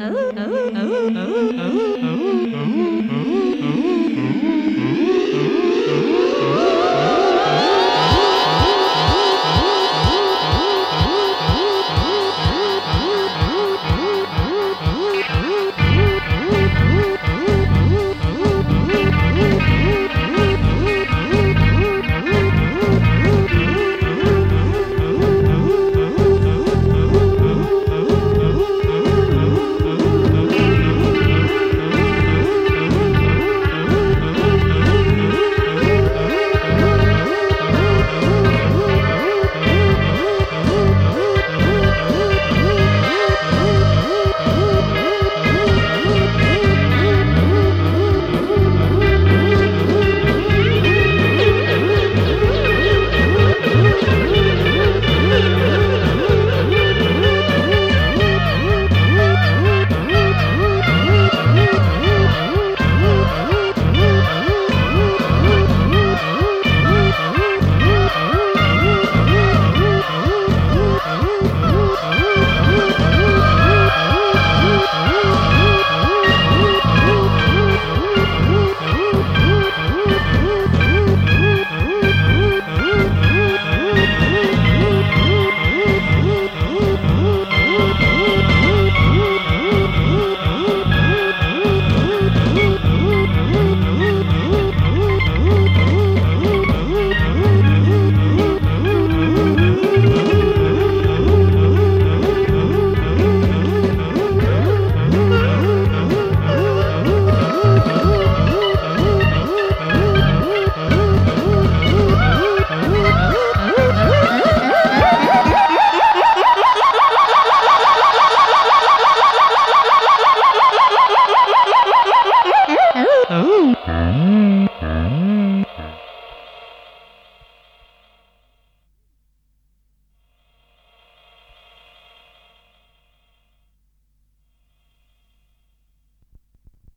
ừ ừ ừ ừ ừ Mm-hmm.